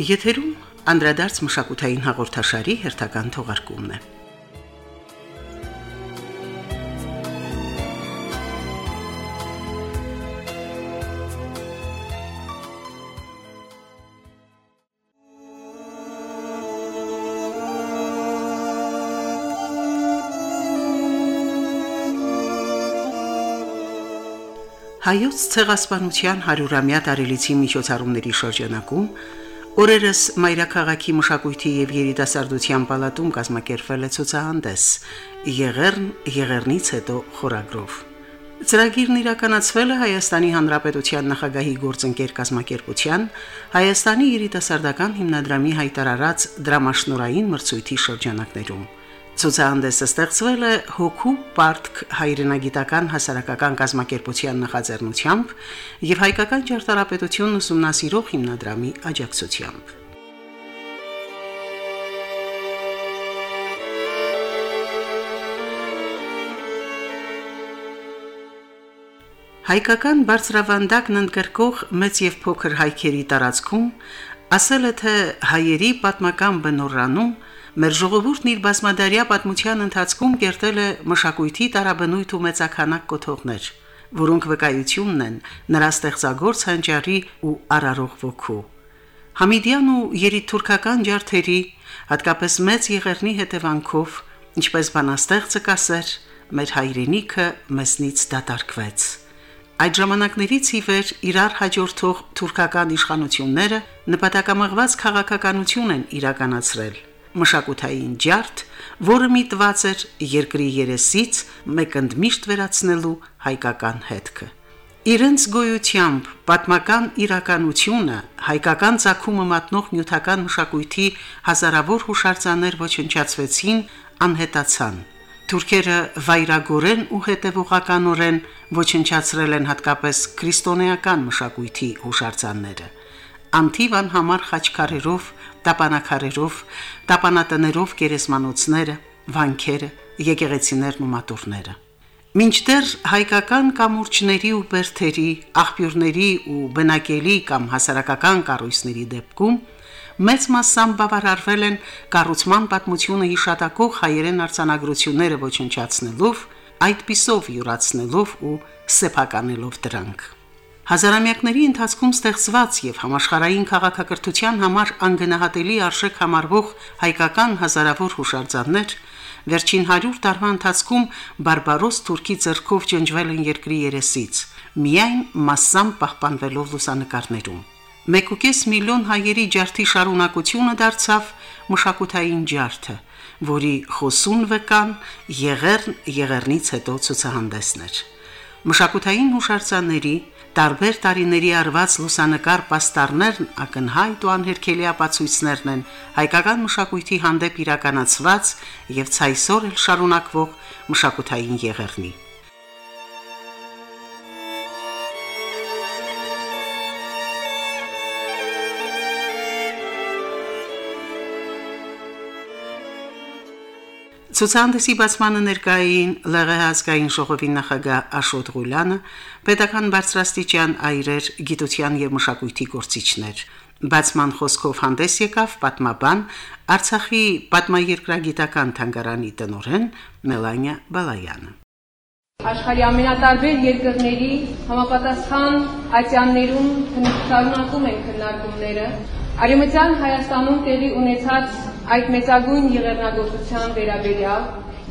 Եթերում անդրադարձ մշակութային հաղորդաշարի հերթական թողարկումն է։ Հայոց ցեղասպանության 100-ամյա տարելիցի միջոցառումների շրջանակում օրերս Մայրաքաղաքի մշակույթի եւ երիտասարդության պալատում կազմակերպվել է ցուցահանդես. Եղեռն Եղեռնից հետո խորագրով։ Ծրագիրն իրականացվել է Հայաստանի Հանրապետության նախագահի գործընկեր կազմակերպության Հայաստանի երիտասարդական հիմնադրամի հայտարարած դրամաշնորային մրցույթի շրջանակներում։ Ցուցահանդեսը ստեղծվել է Հոգու Պարտք հայրենագիտական հասարակական կազմակերպության նախաձեռնությամբ եւ հայկական ճարտարապետություն ուսումնասիրող հիմնադրամի աջակցությամբ։ Հայկական բարձրավանդակն ընդգրկող մեծ եւ փոքր հայքերի տարածքում ասել է թե հայերի պատմական բնորանում Մեր ժողովուրդն իր բազմադարյա պատմության ընթացքում կերտել է մշակույթի տարաբնույթ ու մեծականակ կոթողներ, որոնք վկայությունն են նրա ստեղծագործ հանճարի ու արարող ոգու։ Համիդյան ու երիտթուրքական ջարդերի, հատկապես մեծ եղերնի հետևանքով, ինչպես բանաստեղծը կասեր, մեր հայրենիքը մեզնից դատարկվեց։ Այդ ժամանակներից ի վեր իրար հաջորդող թուրքական իշխանությունները նպատակամղված քաղաքականություն են իրականացրել մշակութային ջարդ, որը միտված էր երկրի երեսից մեկընդմիշտ վերացնելու հայկական հետքը։ Իրենց գոյությամբ պատմական իրականությունը հայկական ցակումը մատնող նյութական մշակույթի հազարավոր հուշարձաններ ոչնչացվեցին, անհետացան։ Թուրքերը վայրագորեն ու հետևողականորեն ոչնչացրել են հատկապես քրիստոնեական մշակույթի հուշարձանները։ Անտիվան համար խաչքարերով տապանակարերով, տապանատներով գերեզմանոցները, վանքերը, եկեղեցիներն ու մատուրները։ Մինչդեռ հայկական կամուրջների ու բերթերի, աղբյուրների ու բնակելի կամ հասարակական կառույցների դեպքում մեծ մասամբ բավարարվել են կառուցման պատմությունը հիշատակող հայերեն արձանագրությունները ոչնչացնելով, այդ պիսով յուրացնելով ու սեփականելով դրանք։ Հազարամյակների ընթացքում ստեղծված եւ համաշխարհային քաղաքակրթության համար անգնահատելի արժեք համարվող հայկական հազարավոր հուշարձաններ վերջին 100 տարվա ընթացքում բարբարոս թուրքի ձեռքով ջնջվել են երկրի երեսից, միայն massam պահպանվելով լուսանկարներում։ 1.5 միլիոն հայերի ջարդի շարունակությունը դարձավ մշակութային ջարդը, որի խոսուն վկան Եղեռն Եղեռնից հետո ցուցահանդեսներ։ Մշակութային հուշարձանների տարբեր տարիների արված լուսանկար պաստառներն ակնհայտ ու անհերքելի ապացույցներն են հայկական մշակույթի հանդեպ իրականացված եւ ցայսօր էլ շարունակվող մշակութային եղերնի։ Ցուցահանդեսի բացմանը ներկային ԼՂՀ ազգային ժողովի նախագահ Աշոտ Ղուլյանը, pedagogan բարձրաստիճան այրեր գիտության եւ մշակույթի գործիչներ։ Բացման խոսքով հանդես եկավ պատմաբան Արցախի պատմաերկրագիտական թանգարանի տնօրեն Մելանիա Բալայանը։ Աշխարհի ամենատարբեր երկրների համապատասխան ատյաններում քննարկում են քննարկումները Արեմտյան Հայաստանում տեղի ունեցած այդ մեծագույն եղեռնագործության վերաբերյալ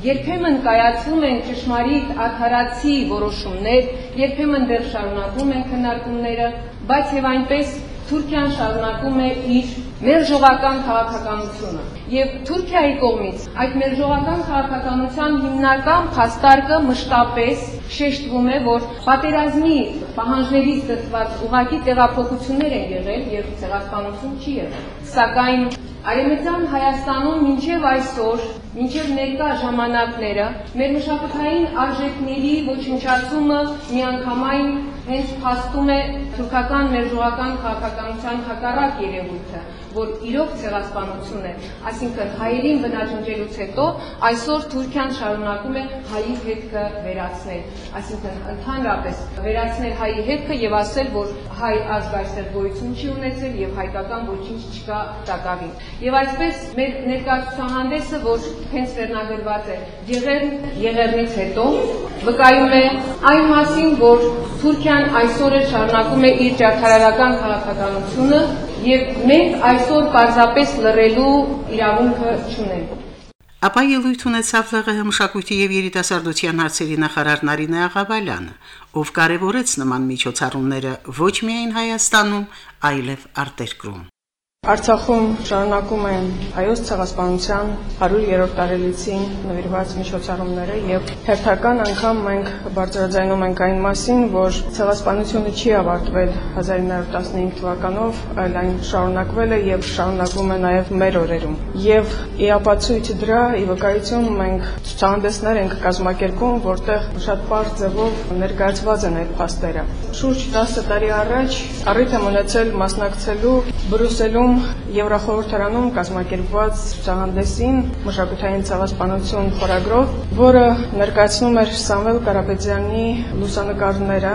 երբեմն կայացում են ճշմարիտ արդարացի որոշումներ, երբեմն դեռ շարունակում են քննարկումները, բայց եւ այնպես Թուրքիան շարունակում է իր մերժողական քաղաքականությունը։ Եվ Թուրքիայի կողմից այդ մերժողական քաղաքականության հիմնական փաստարկը մշտապես շեշտվում է, որ պատերազմի պահանջներից ստացված ուղակի տեղափոխություններ են եղել եւ ցեղասպանություն չի եղել։ Սակայն Արեմտյան Հայաստանում մինչև այսօր, մինչև ներկա ժամանակները մեր մշակութային արժեքների ոչնչացումը միանգամայն հենց փաստում է թուրքական ներժողական քաղաքականության հակառակ երևույթը, որ իրոք ցեղասպանություն է, այսինքն հայերին բնաջնջելուց հետո այսօր Թուրքիան շարունակում է հայի հետքը վերացնել, այսինքն ընդհանրապես վերացնել հայի հետքը եւ ասել, որ հայ ազգ այստեղ գոյություն չի ունեցել եւ հայկական ոչինչ չկա տակավին։ Եվ այսպես մեր ներկայացուցահանդեսը, որ հենց վերնագրված է Եղերն Եղեռնից հետո, վկայում է այն մասին, որ Թուրքիան այսօր էլ շարունակում է իր ջարդարարական քաղաքականությունը եւ մենք այսօր պարզապես լռելու իրավունքը չունենք։ Ապա ելույթ ունեցավ ԼՂՀ մշակույթի եւ երիտասարդության հարցերի նախարար Նարինե Աղաբալյանը, ով կարևորեց նման միջոցառումները ոչ միայն Հայաստանում, այլև արտերկրում։ Արցախում շարունակում են հայոց ցեղասպանության 100-րդ տարելիցին նվիրված միջոցառումները եւ հերթական անգամ մենք բարձրաձայնում ենք այն մասին, որ ցեղասպանությունը չի ավարտվել 1915 թվականով, այլ այն շարունակվել է եւ շարունակվում է նաեւ մեր օրերում։ Եվ ի ապացույց դրա ի վկայություն մենք ցուցահանդեսներ ենք կազմակերպում, որտեղ շատ པարզ ձևով ներկայացված են այդ փաստերը։ Շուրջ 10 տարի առաջ առիթ եմ ունեցել մասնակցելու Բրյուսելում Եվրախորհրդարանում կազմակերպված ցուցահանդեսին մշակութային ցեղասպանություն խորագրով, որը ներկայացնում էր Սամվել Կարապետյանի լուսանկարները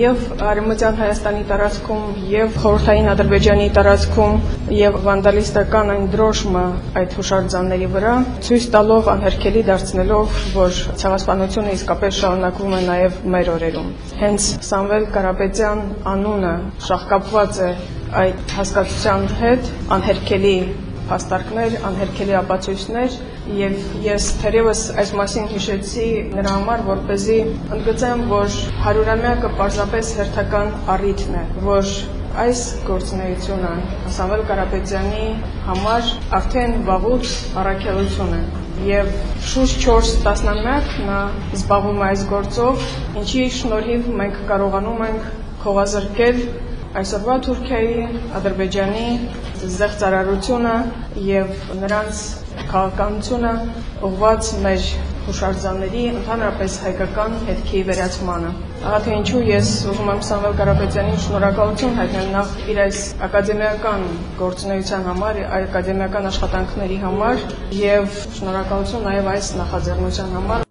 եւ Արևմտյան Հայաստանի տարածքում եւ խորհրդային Ադրբեջանի տարածքում եւ վանդալիստական այն դրոշմը այդ հուշարձանների վրա ցույց տալով անհերքելի դարձնելով, որ ցեղասպանությունը իսկապես շարունակվում է նաեւ մեր օրերում։ Հենց Սամվել Կարապետյան անունը շահկապված է այդ հասկացության հետ անհերքելի հաստարկներ, անհերքելի ապացույցներ եւ ես թերևս այս մասին հիշեցի նրա համար, որ เป զի ընդգծեմ, որ հարյուրամյակը պարզապես հերթական առիթն է, որ այս գործունեությունը Սամվել Կարապետյանի համար արդեն վաղուց առաքելություն է եւ շուրջ 4 տասնամյակ նա զբաղվում է այս գործով, ինչի շնորհիվ մենք կարողանում ենք խողազրկել այսօրվա Թուրքիայի, Ադրբեջանի զեղծարարությունը եւ նրանց քաղաքականությունը ուղված մեր հուշարձանների ընդհանրապես հայկական հետքի վերացմանը։ Ահա թե ինչու ես ուզում եմ Սամվել Կարապետյանին շնորհակալություն հայտնել նախ իր այս ակադեմիական գործունեության համար, ակադեմիական աշխատանքների համար եւ շնորհակալություն նաեւ այս նախաձեռնության համար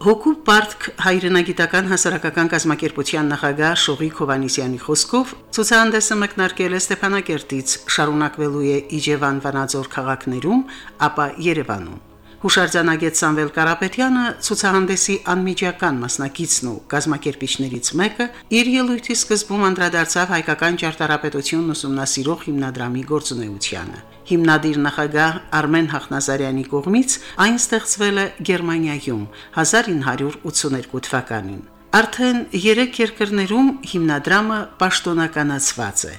Հոգու Պարտք հայրենագիտական հասարակական կազմակերպության նախագահ Շողիկ Հովանիսյանի խոսքով ցուցահանդեսը մեկնարկել է Ստեփանակերտից, շարունակվելու է Իջևան Վանաձոր քաղաքներում, ապա Երևանում։ Հուշարձանագետ Սամվել Կարապետյանը ցուցահանդեսի անմիջական մասնակիցն ու գազམ་ակերպիչներից մեկը իր ելույթի սկզբում անդրադարձավ հայկական ճարտարապետությունն ուսումնասիրող հիմնադրամի գործունեությանը։ Հիմնադիր նախագահ Արմեն Հախնազարյանի կողմից այն ստեղծվել է Գերմանիայում 1982 թվականին։ Արդեն 3 երկրներում հիմնադրամը պաշտոնականացված է։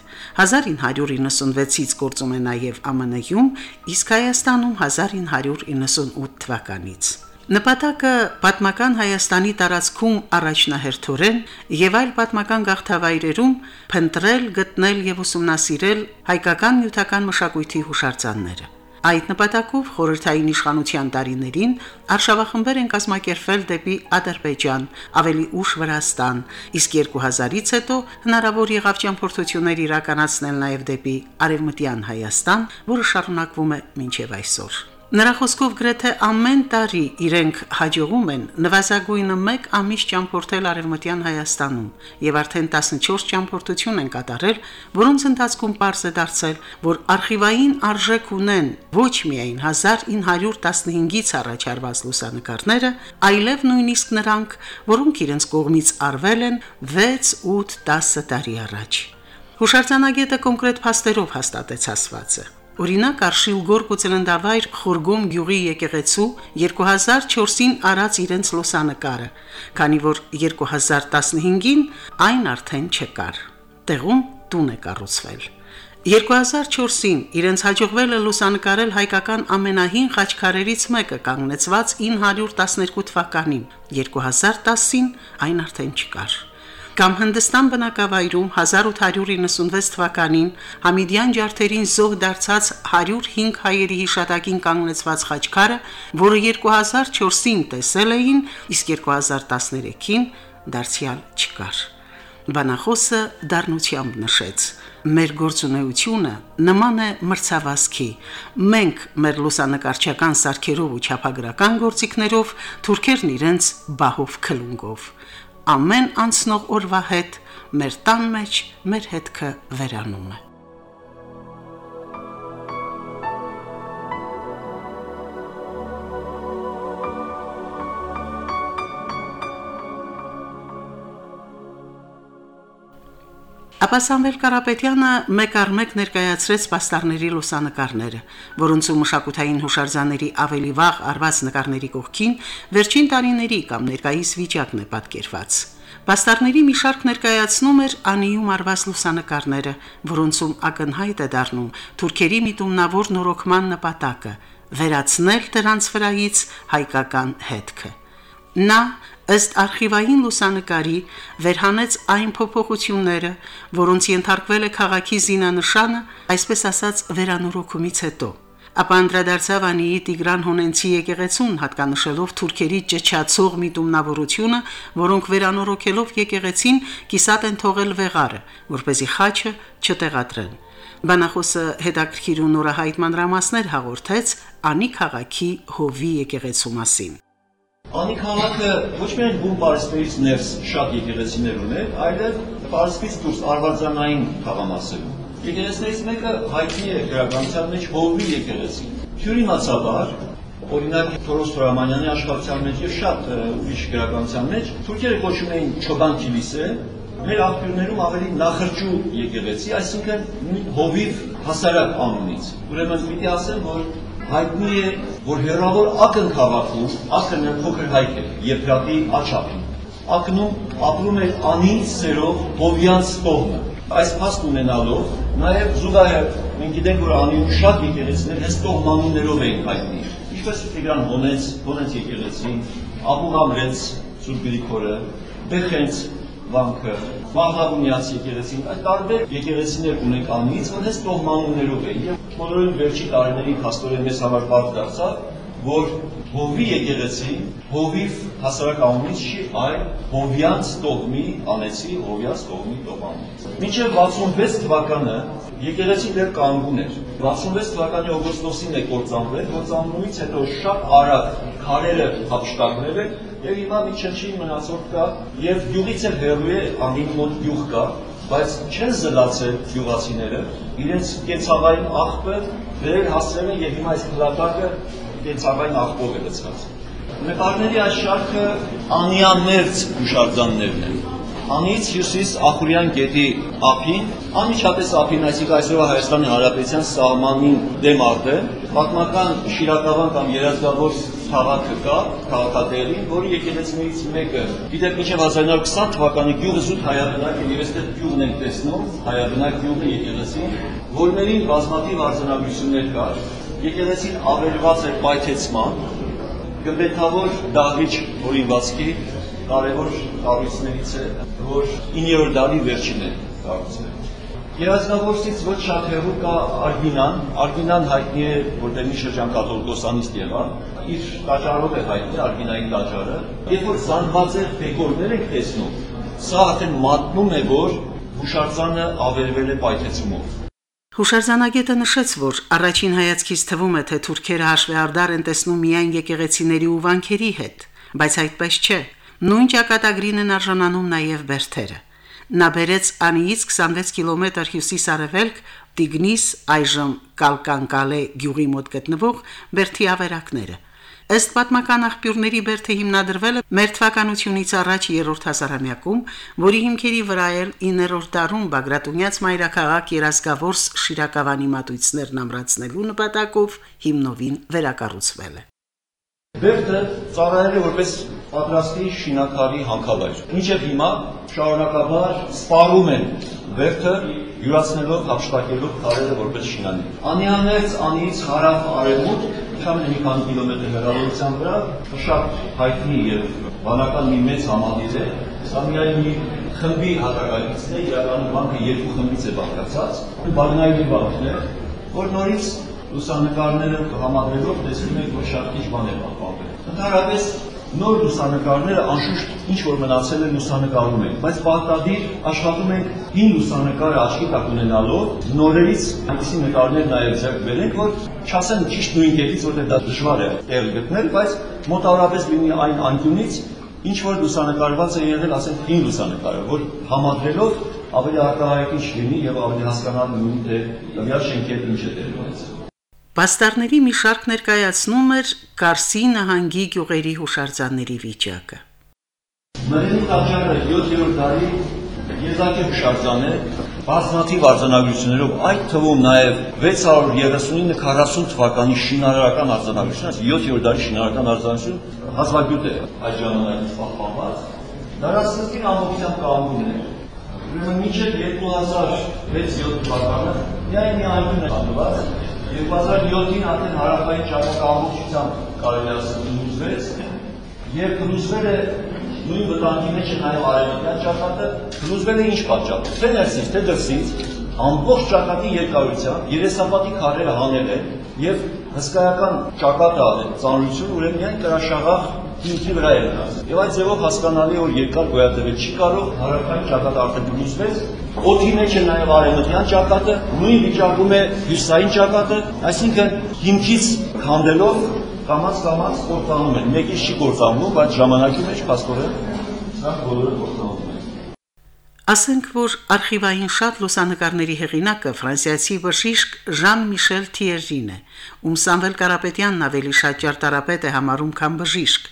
1996-ից գործում է նաև ԱՄՆ-ում, իսկ Հայաստանում 1998 թվականից։ Նպատակը պատմական Հայաստանի տարածքում առաջնահերթորեն եւ այլ պատմական գաղթավայրերում փնտրել, գտնել եւ ուսումնասիրել հայկական նյութական մշակույթի հուշարձանները։ Այդ նպատակով խորհրդային իշխանության տարիներին արշավախմբեր են կազմակերպվել դեպի Ադրբեջան, ավելի ուշ Վրաստան, իսկ 2000-ից հետո հնարավոր եղավ ճամփորդություններ իրականացնել նաև դեպի Արևմտյան Հայաստան, որը շարունակվում է մինչև այսօր։ Նրա խոսքով գրեթե ամեն տարի իրենք հաջողում են նվազագույնը 1 ամիս ճամփորդել Արևմտյան Հայաստանում եւ արդեն 14 ճամփորդություն են կատարել, որոնց ընթացքում པարզ է դարձել, որ արխիվային արժեք ունեն ոչ միայն 1915-ից առաջարված լուսանկարները, այլև նույնիսկ նրանք, որոնք իրենց կողմից արվել են 6, 8, 10 տարի առաջ։ Հուշարձանագետը կոնկրետ փաստերով հաստատեց ասվածը։ Օրինակ Արշիլ Գորկու ծննդավայր Խորգոմ գյուղի եկեղեցու 2004-ին արած իրենց լուսանկարը, քանի որ 2015-ին այն արդեն չկար։ Տեղում տուն է կառուցվել։ 2004-ին իրենց հաջողվել է լուսանկարել հայկական ամենահին խաչքարերից մեկը կանգնեցված 912 թվականին, 2010-ին այն արդեն չկար։ Կամ Հնդստան բնակավայրում 1896 թվականին Համիդյան ջարդերին զոհ դարձած 105 հայերի հիշատակին կանգնեցված խաչքարը, որը 2004-ին տեսել էին, իսկ 2013-ին դարձյալ չկար։ Բանախոսը դառնությամբ նշեց. Մեր գործունեությունը նման է մրցավազքի։ Մենք մեր լուսանկարչական սարքերով ու չափագրական գործիքներով, թուրքերն իրենց բահով քլունգով։ Ամեն անցնող օրվա հետ մեր տան մեջ մեր հետքը վերանում է։ Ապա Սամվել Կարապետյանը մեկ առ մեկ ներկայացրեց պաստառների լուսանկարները, որոնցում մշակութային հուշարձանների ավելի վաղ արված նկարների կողքին վերջին տարիների կամ ներկայիս վիճակն է պատկերված։ Պաստառների մի շարք ներկայացնում էր անիում արված լուսանկարները, որոնցում ակնհայտ է դառնում թուրքերի միտումնավոր նորոգման նպատակը՝ վերացնել դրանց վրայից հայկական հետքը։ Նա ըստ արխիվային լուսանկարի վերհանեց այն փոփոխությունները, որոնց ենթարկվել է քաղաքի զինանշանը, այսպես ասած, վերանորոգումից հետո։ Ապա անդրադարձավ Անիի Տիգրան Հոնենցի եկեղեցուն, հատկանշելով թուրքերի ճճացող միտումնավորությունը, որոնք վերանորոգելով եկեղեցին կիսատ են թողել վեղարը, որ เป զի խաչը չտեղադրեն։ Բանախոսը հետաքրքիր ու նորահայտ մանրամասներ հաղորդեց Անի քաղաքի հովի եկեղեցու մասին։ Անի քաղաքը ոչ միայն բուն պարիսպերից ներս շատ եկեղեցիներ ուներ, այլև պարիսպից դուրս արվարձանային թաղամասերում։ Եկեղեցիներից մեկը հայտնի է գրականության մեջ հովի եկեղեցին։ Թյուրիմացաբար, օրինակ Թորոս Թորամանյանի աշխատության մեջ եւ շատ ուրիշ գրականության մեջ թուրքերը կոչում էին Չոբան Քիլիսե, մեր աղբյուրներում ավելի նախրջու եկեղեցի, այսինքն հովիվ հասարակ անունից։ Ուրեմն պիտի ասեմ, որ հայտնի է, որ հերավոր ակն քաղաքում, ակն փոքր հայք է, Եփրատի աչափին։ Ակնում ապրում էր անի սերով հովյանց տողը։ Այս փաստ ունենալով նաև զուգահեռ մենք գիտենք, որ անի շատ եկեղեցիներ հենց տողմանուններով էին հայտնի։ Ինչպես Տիգրան Հոնեց, Հոնեց եկեղեցին, Աբուհամրեց Սուրբ Գրիգորը, Բեխենց վանքը, Մահաղունյաց եկեղեցին, այդ տարբեր եկեղեցիներ ունենք անից, որ հենց տողմանուններով են եւ բոլորին վերջի տարիների փաստորեն մեզ համար բարդ դարձավ, որ Հովի եկեղեցին Հովիվ հասարակ անունից չի, այլ Հովյանց տողմի անեցի Հովյանց տողմի տողանից։ Մինչև 66 թվականը եկեղեցին դեռ կանգուն էր։ 66 թվականի օգոստոսին է կործանվել, կործանումից հետո շատ արագ քարերը հապշտակվել են եւ հիմա մի չնչին մնացորդ կա եւ գյուղից էլ հեռու է ամին մոտ գյուղ կա, բայց չեն զլացել գյուղացիները, իրենց կենցաղային աղբը վերել հասրել են եւ հիմա այս փլատակը կենցաղային աղբով է լցված։ Նկարների այս շարքը անիամերձ հուշարձաններն են։ Անից հյուսիս Ախուրյան գետի ափին, անմիջապես ափին, այսինքն այսօրվա Հայաստանի Հանրապետության սահմանին դեմ արդը, պատմական Շիրակավան կամ Երազգավոր քաղաքը կա, քաղաքատեղին, որի եկեղեցիներից մեկը, գիտեք, մինչև 1920 թվականի գյուղը զուտ հայաբնակ է, եւ այստեղ գյուղն ենք տեսնում, հայաբնակ գյուղը եկեղեցին, որներին բազմաթիվ արձանագրություններ կար, եկեղեցին ավերված էր պայթեցման, գմբեթավոր դահիճ օրինվածքի կարևոր կառույցներից է, որ 9-րդ դարի վերջին է կառուցվել։ Երազնավորսից ոչ շատ հեռու կա Արգինան, Արգինան հայտնի է, որտեղ մի շրջան կաթոլիկոսանիստ եղավ, իր տաճարով է հայտնի Արգինային տաճարը։ Երբ որ զանգված է բեկորներ եք տեսնում, սա արդեն մատնում է, որ հուշարձանը ավերվել է պայթեցումով։ Հուշարձանագետը նշեց, որ առաջին հայացքից թվում է, թե թուրքերը հաշվեհարդար են տեսնում միայն եկեղեցիների ու վանքերի հետ, բայց այդպես չէ։ Նույն ճակատագրին են արժանանում նաև բերթերը։ Նա բերեց Անիից 26 կիլոմետր հյուսիս-արևելք Տիգնիս այժմ Կալկանկալե գյուղի մոտ գտնվող Բերթի ավերակները։ Ըստ պատմական աղբյուրների Բերթը հիմնադրվել է մեր թվականությունից առաջ 3-րդ հազարամյակում, որի հիմքերի վրա էլ 9-րդ դարում Բագրատունյաց մայրաքաղաք երազգավորս Շիրակավանի մատույցներն ամրացնելու նպատակով հիմնովին վերակառուցվել է։ Բերդը ծառայել է որպես պատրաստի շինակարի հանքավայր։ Մինչև հիմա շարունակաբար սպառում են Բերդը յուրացնելով, հապշտակելով քարերը որպես շինանի։ Անիաներից անից հարավ արևմուտք ընդամենը մի քանի կիլոմետր հեռավորության վրա շատ հայտնի եւ բանական մի մեծ համալիր է։ Սա միայն մի խմբի հատակագիծն է, իրականում բանկը երկու խմբից է բաղկացած, բանկային բանկն է, որ նորից լուսանկարները համադրելով տեսնում եք, որ շատ քիչ բան է պահպանվել։ Ընդհանրապես նոր լուսանկարները անշուշտ ինչ որ մնացել է լուսանկարում են, բայց պարտադիր աշխատում ենք հին լուսանկարը աչքի տակ ունենալով նորերից այնպիսի նկարներ նաև ձեռք բերենք, որ չասեմ ճիշտ նույն կերպից, որտեղ դա դժվար է տեղ գտնել, բայց մոտավորապես լինի այն անկյունից, ինչ որ լուսանկարված է եղել, ասենք հին լուսանկարը, որ համադրելով ավելի արտահայտիչ լինի եւ ավելի հասկանալի լինի թե շենքերը ինչ է ունեցել։ Պաստառների մի շարք ներկայացնում էր Կարսի նահանգի գյուղերի հուշարձանների վիճակը։ Մրենի տաճարը 7-րդ դարի եզակի հուշարձան է, բազմաթիվ արձանագրություններով, այդ թվում նաև 639-40 թվականի շինարարական արձանագրությունը, 7-րդ դարի շինարարական արձանագրություն հազվագյուտ է այդ ժամանակից պահպանված։ Դարասկզբին ամբողջությամբ կանգուն է։ Ուրեմն մինչև 2006-7 թվականը միայն մի անկյուն է կանգնված, 2007-ին արդեն հարավային ճակատը ամբողջությամբ կարելի ասել փլուզվեց եւ փլուզվել է նույն վտանգի մեջ է նաեւ արևմտյան ճակատը փլուզվել է ինչ պատճառով թե ներսից թե դրսից ամբողջ ճակատի երկարությամբ երեսապատի քարերը հանել են եւ հսկայական ճակատը ծանրություն ուրեմն միայն կրաշաղախ ինքի վրա է մնաց։ Եվ այդ ձևով հասկանալի որ երկար գոյատևել չի կարող, հարավային ճակատը արդեն փլուզվեց, օդի մեջ է նաև արևմտյան ճակատը, նույն վիճակում է հյուսային ճակատը, այսինքն հիմքից քանդելով կամած-կամած կործանում են։ Մեկից չի կործանում, բայց ժամանակի մեջ փաստորեն սա բոլորը կործանում են։ Ասենք որ արխիվային շատ լուսանկարների հեղինակը ֆրանսիացի բժիշկ Ժան-Միշել Թիերրին է, ում Սամվել Կարապետյանն ավելի շատ ճարտարապետ է համարում, քան բժիշկ։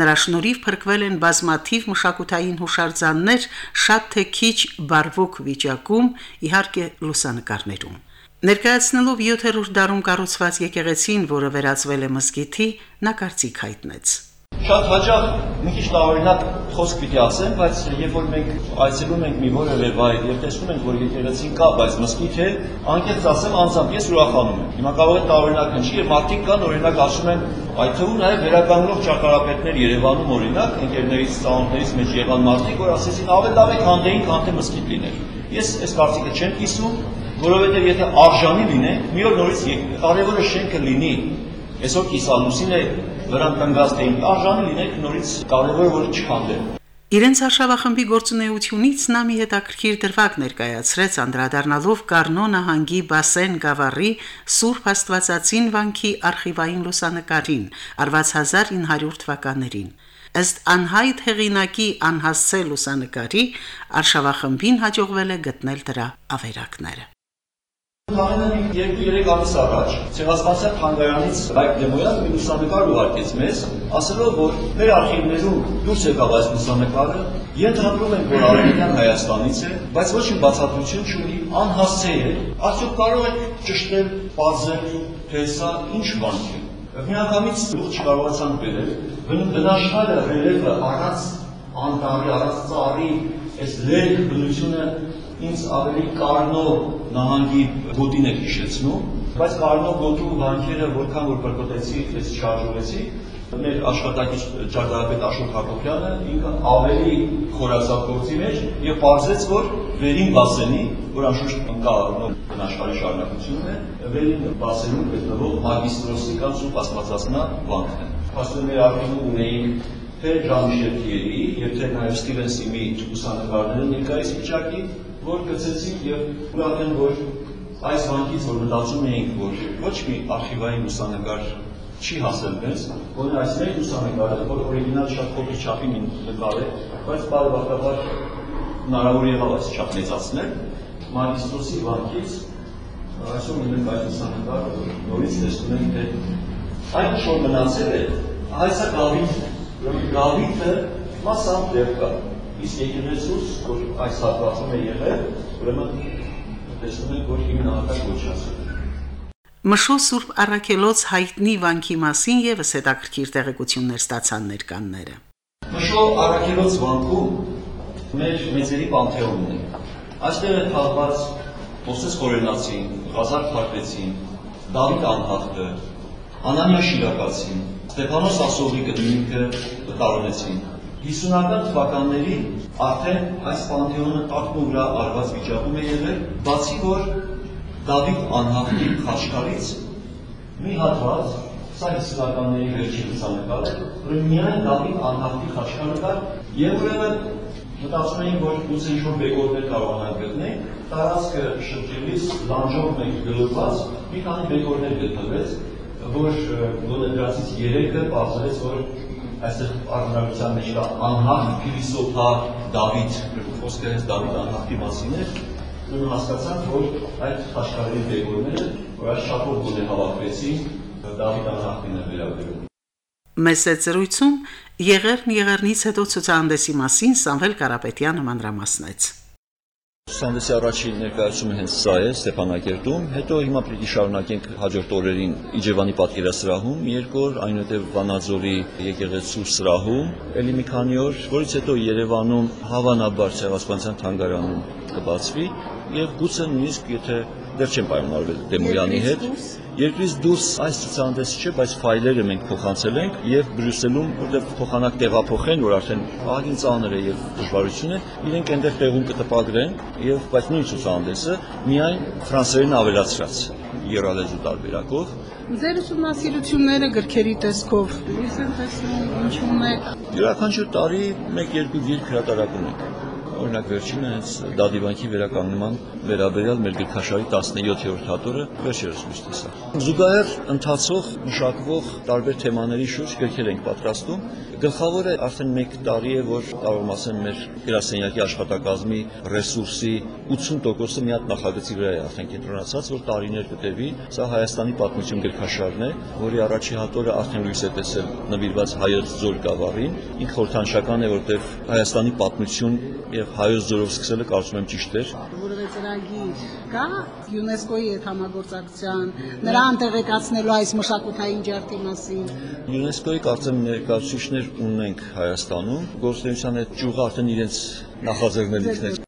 Նրա շնորհիվ փրկվել են բազմաթիվ մշակութային հուշարձաններ, շատ թե քիչ բարվոք վիճակում, իհարկե լուսանկարներում։ Ներկայացնելով 7-րդ դարում կառուցված եկեղեցին, որը վերածվել է մզկիթի, նա կարծիք հայտնեց. Շատ հաճախ մի քիչ տարօրինակ խոսք պիտի ասեմ, բայց երբ որ մենք այցելում ենք մի որևէ վայր եւ տեսնում ենք, որ եկեղեցին կա, բայց մզկիթ է, անկեղծ ասեմ, անձամբ ես ուրախանում եմ։ Հիմա կարող է տարօրինակ հնչի եւ մարդիկ կան, օրինակ ասում են, այդ թվում նաեւ վերականգնող ճարտարապետներ Երևանում օրինակ ընկերներից, ծանոթներից մեջ եղան մարդիկ, որ ասեցին ավելի լավ է քանդեին, քան թե մզկիթ լիներ։ Ես այս կարծիքը չեմ կիսում, որովհետեւ եթե արժանի լինենք, մի օր նորից կարևորը շենքը լինի Այսօր կիսալուսին է վրան տնգած թե արժանի լինեք նորից կարևոր որ չխանդեն։ Իրենց արշավախմբի գործունեությունից նա մի հետաքրքիր դրվագ ներկայացրեց անդրադառնալով Կարնո նահանգի Բասեն գավառի Սուրբ Աստվածածին վանքի արխիվային լուսանկարին, արված 1900 թվականներին։ Ըստ անհայտ հեղինակի անհասցե լուսանկարի արշավախմբին հաջողվել է գտնել դրա ավերակները։ Ամենը երկու-երեք ամիս առաջ Ցեղասպանության թանգարանից Բայկ Դեմոյան մի լուսանկար ուղարկեց մեզ, ասելով, որ մեր արխիվներում դուրս եկավ այս լուսանկարը, ենթադրում ենք, որ Արևմտյան Հայաստանից է, բայց ոչ մի բացատրություն չունի, անհասցե է։ Արդյոք կարող եք ճշտել, բազել, թե սա ինչ բան է։ Միանգամից լուրջ չկարողացանք բերել, բնաշխարը ռելիեֆը առանց անտառի, առանց ծառի, այս լեր բնությունը ինձ ավելի Կարնո նահանգի գոտին է հիշեցնում, բայց Կարնո գոտու վանքերը որքան որ բրկոտեցի, ես շարժվեցի, մեր աշխատակից ճարտարապետ Աշոտ Հակոբյանը ինքը ավելի խորացավ գործի մեջ եւ բարձեց որ վերին բասենի, որ անշուշտ կա նոր աշխարհի շարունակությունն է, վերին բասենում գտնվող մագիստրոսիկան սուպ աստվածածնա վանքն է։ Փաստորեն արդյունքում ունեինք թե Ժան-Միշել Թիերի եւ թե նաեւ Ստիվեն Սիմի ուսանողները ներկայիս վիճակի որ գցեցինք եւ ուրախ եմ, որ այս վանքից, որ մտածում էինք, որ ոչ մի արխիվային լուսանկար չի հասել մեզ, որ այս մեր լուսանկարը, որ օրիգինալ շատ փոքր չափի նկար է, բայց բարեբախտաբար հնարավոր եղավ այս չափ մեծացնել, Մագիստրոսի վանքից այսօր ունենք այս լուսանկարը, նորից տեսնում ենք, թե այն ինչ որ մնացել է, այսա գավիթն է, գավիթը մասամբ դեռ կա, Իսկ եկեղեցուց, որ այս հատվածում է եղել, ուրեմն տեսնում ենք, որ հիմնական ոչնչացել է։ Մշո Սուրբ Արաքելոց հայտնի վանքի մասին եւս հետաքրքիր տեղեկություններ ստացան ներկանները։ Մշո Արաքելոց վանքում մեր մեծերի պանթեոնն է։ Այստեղ է թաղված Մոսես Խորենացին, Ղազար Փարպեցին, Դավիթ Անհախտը, Անանիա Շիրակացին, Ստեփանոս Ասովիկը նույնքը տարոնեցին 50-ական թվականներին արդեն այս պանթեոնը տակնու վրա արված վիճակում է եղել, բացի որ Դավիթ անհավտի խաչքարից մի հատված, սա 50-ականների վերջին է, որ միայն Դավիթ անհավտի խաչքարը կար, եւ ուրեմն մտածում էին, որ գուցե ինչ-որ բեկորներ կարողանանք գտնել, տարածքը շրջելիս լանջով մենք գլուխված մի քանի բեկորներ գտնվեց, որ գոնե դրանցից 3-ը բացվեց, որ այստեղ առնարության մեջ կա անհաղ փիլիսոփա Դավիթ, խոսքը հենց Դավիթ անհաղի մասին է, ուրեմն հասկացանք, որ այդ աշխարհի բեկորները, որ այս շապով գոնե հավաքվեցին, Դավիթ անհաղին է վերաբերում։ Մեծ զրույցում Եղերն Եղերնից հետո ցուցահանդեսի մասին Սամվել Կարապետյանը մանրամասնեց։ Սանդեսի առաջին ներկայացումը հենց սա է Ստեփանակերտում, հետո հիմա է շարունակենք հաջորդ օրերին Իջևանի պատկերասրահում, երկու օր, այնուհետև Վանաձորի եկեղեցու սրահում, ելի մի քանի օր, որից հետո Երևանում հավանաբար Ցեղասպանության թանգարանում կբացվի եւ գուցե նույնիսկ եթե դեռ չեմ պայմանավորվել Դեմոյանի հետ, Երկրից դուրս այս ցուցահանդեսը չէ, բայց ֆայլերը մենք փոխանցել ենք եւ Բրյուսելում, որտեղ փոխանակ տեղափոխեն, որ արդեն ահագին ծանր է եւ դժվարություն է, իրենք այնտեղ տեղում կտպագրեն եւ բայց նույն ցուցահանդեսը միայն ֆրանսերեն ավելացրած երալեզու տարբերակով Ձեր ուսումնասիրությունները գրքերի տեսքով լույս են տեսնում, ինչու՞ն է։ Յուրաքանչյուր տարի 1-2 գիրք հրատարակում ենք Օրինակ վերջինը հենց Դադիվանքի վերականգնման վերաբերյալ մեր գրքաշարի 17-րդ հատորը վերջերս լույս տեսա։ Զուգահեռ ընթացող մշակվող տարբեր թեմաների շուրջ գրքեր ենք պատրաստում։ Գլխավորը արդեն 1 տարի է, որ կարող եմ ասեմ մեր գրասենյակի աշխատակազմի ռեսուրսի 80%-ը մի հատ նախագծի վրա է արդեն կենտրոնացած, որ տարիներ կտևի։ Սա Հայաստանի պատմություն գրքաշարն է, որի առաջի հատորը արդեն լույս է տեսել նվիրված հայոց ձոր գավառին։ Ինքը խորհրդանշական է, որտեղ Հայաստանի պատմություն եւ հայոց ձորով սկսելը կարծում եմ ճիշտ էր։ Որևէ ծրագիր կա ՅՈՒՆԵՍԿՕ-ի հետ համագործակցության նրան տեղեկացնելու այս մշակութային ջարդի մասին։ ՅՈՒՆԵՍԿՕ-ի կարծեմ ներկայացուցիչներ ունենք Հայաստանում, գործունեության այդ ճյուղը արդեն իրենց նախաձեռնելիքն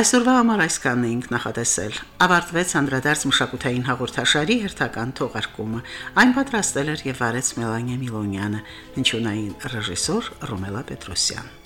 Այսօրվա համար այսքանն էինք նախատեսել։ Ավարտվեց անդրադարձ մշակութային հաղորդաշարի հերթական թողարկումը։ Այն պատրաստել էր եւ վարեց Մելանիա Միլոնյանը, հնչյունային ռեժիսոր Ռոմելա Պետրոսյան։